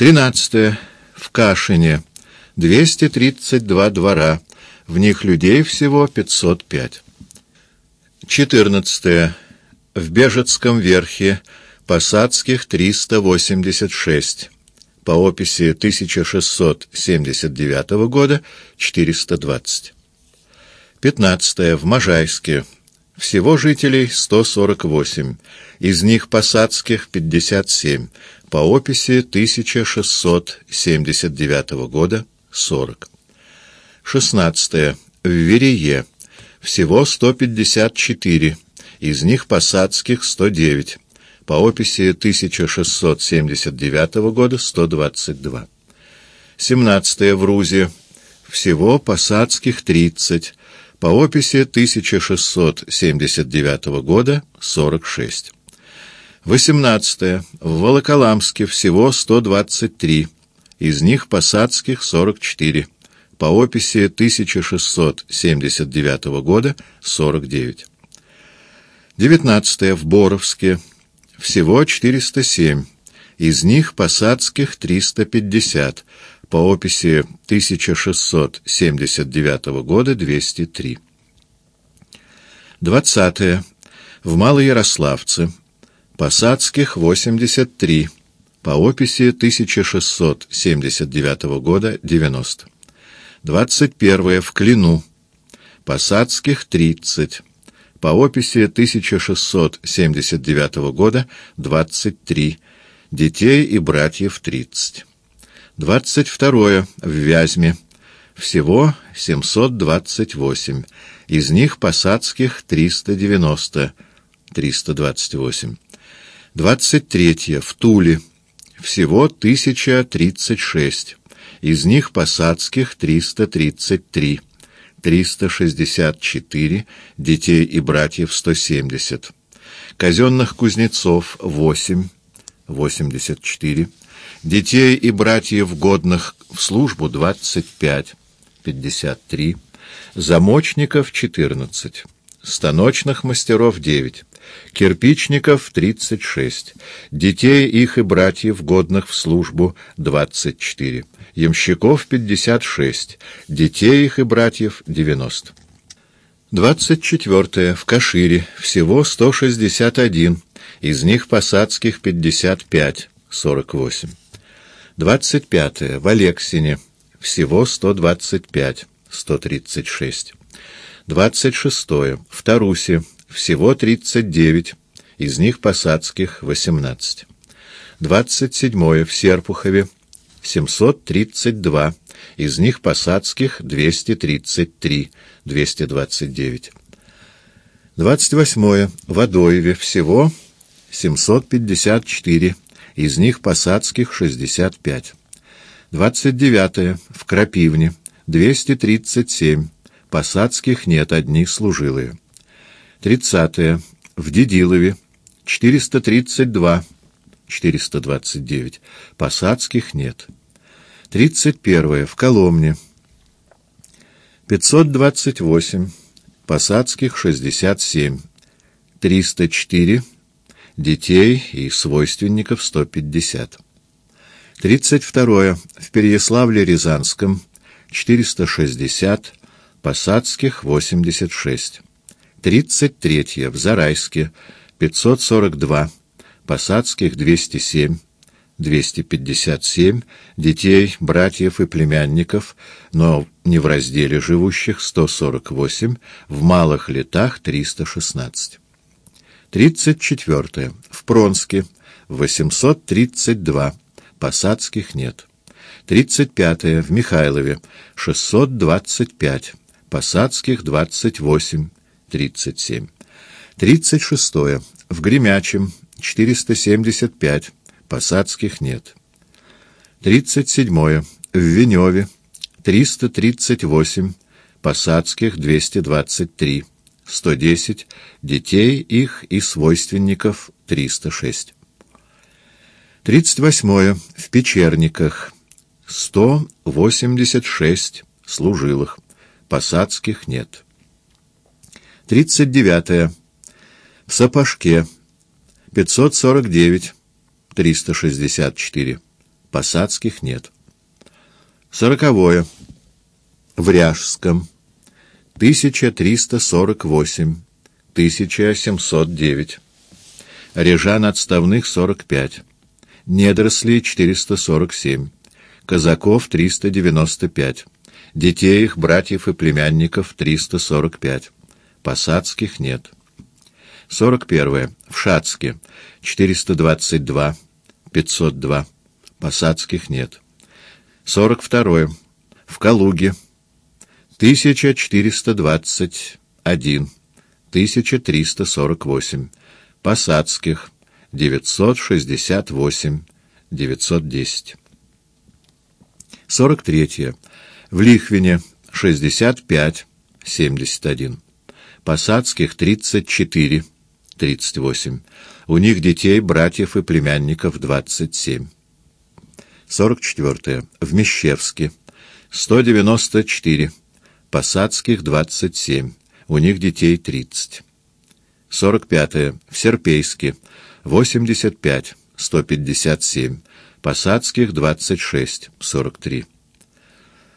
Тринадцатое. В Кашине 232 двора, в них людей всего 505. Четырнадцатое. В Бежецком верхе Посадских 386, по описи 1679 года 420. Пятнадцатое. В Можайске всего жителей 148, из них посадских 57, по описи 1679 года 40. 16. В Верее всего 154, из них посадских 109, по описи 1679 года 122. 17. В Рузе всего посадских 30, по описи 1679 года 46. 18. В Волоколамске всего 123, из них посадских 44, по описи 1679 года 49. 19. В Боровске всего 407, из них посадских 350, по описи 1679 года 203. 20. В Малоярославце. Посадских 83, по описи 1679 года 90. 21. В Клину. Посадских 30, по описи 1679 года 23. Детей и братьев 30. 22. В Вязьме. Всего 728. Из них посадских 390. 328. 23. В Туле. Всего 1036. Из них посадских 333. 364. Детей и братьев 170. Казенных кузнецов 8. 84 детей и братьев годных в службу 25, 53, замочников 14, станочных мастеров 9, кирпичников 36, детей их и братьев годных в службу 24, ямщиков 56, детей их и братьев 90. 24. В Кашире. Всего 161, из них посадских 55, 48. 25. -е, в Алексине. Всего 125, 136. 26. -е, в Тарусе. Всего 39, из них посадских 18. 27. в Серпухове. 732, из них посадских 233, 229. 28. в Адоеве. Всего 754, из них посадских 65. 29. В Крапивне 237, посадских нет, одни служилые. 30. В Дедилове 432, 429, посадских нет. 31. В Коломне 528, посадских 67, 304, детей и свойственников 150. 32. В Переяславле-Рязанском 460, Посадских 86. 33. В Зарайске 542, Посадских 207, 257, детей, братьев и племянников, но не в разделе живущих 148, в малых летах 316. 34. В Пронске 832. Посадских нет. 35. В Михайлове 625. Посадских 28. 37. 36. В Гремячем 475. Посадских нет. 37. В Веневе 338. Посадских 223. 110, детей их и свойственников 306. 38. В Печерниках 186 служилых, посадских нет. 39. В Сапожке 549, 364, посадских нет. Сороковое. В Ряжском. 1348. 1709. Режан отставных 45. Недорослей 447. Казаков 395. Детей их, братьев и племянников 345. Посадских нет. 41. В Шацке 422. 502. Посадских нет. 42. В Калуге 1421. 1348. Посадских 968. 910. 43. В Лихвине 65. 71. Посадских 34. 38. У них детей, братьев и племянников 27. 44. В Мещерске 194. Посадских 27. У них детей 30. 45. В Серпейске 85. 157. Посадских 26. 43.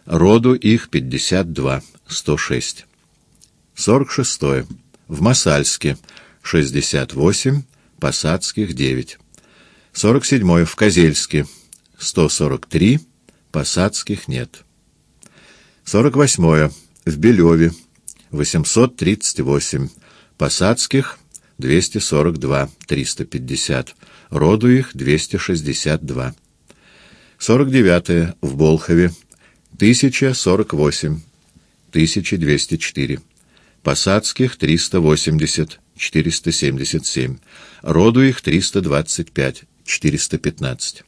Роду их 52. 106. 46. В Масальске 68. Посадских 9. 47. В Козельске 143. Посадских нет. 48. В Белеве 838. Посадских 242. 350. Роду их 262. 49. В Болхове 1048. 1204. Посадских 380. 477. Роду их 325. 415.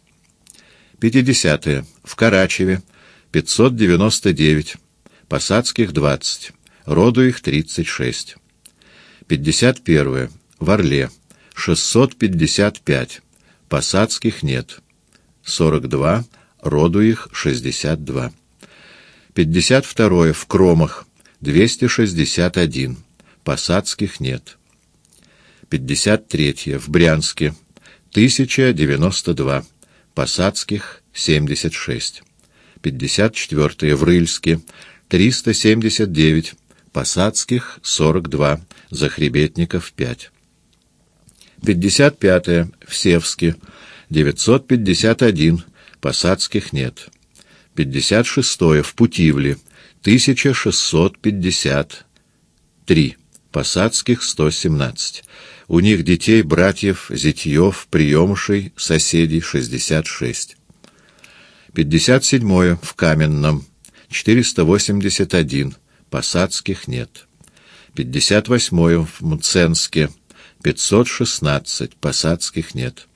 50. -е. В Карачеве 599. Посадских 20. Роду их 36. 51. -е. В Орле 655. Посадских нет. 42. Роду их 62. 52. В Кромах 261. Посадских нет. 53. В Брянске 1092. Посадских 76. 54. В Рыльске 379. Посадских 42. Захребетников 5. 55. В Севске 951. Посадских нет. 56. В Путивле 1653. Посадских 117. У них детей, братьев, зятьев, приемышей, соседей 66. 57. В Каменном 481. Посадских нет. 58. В Мценске 516. Посадских нет.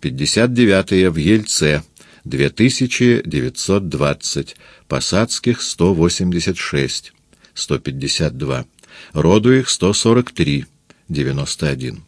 59. В Ельце 2920. Посадских 186. 152. Роду их 143. 91.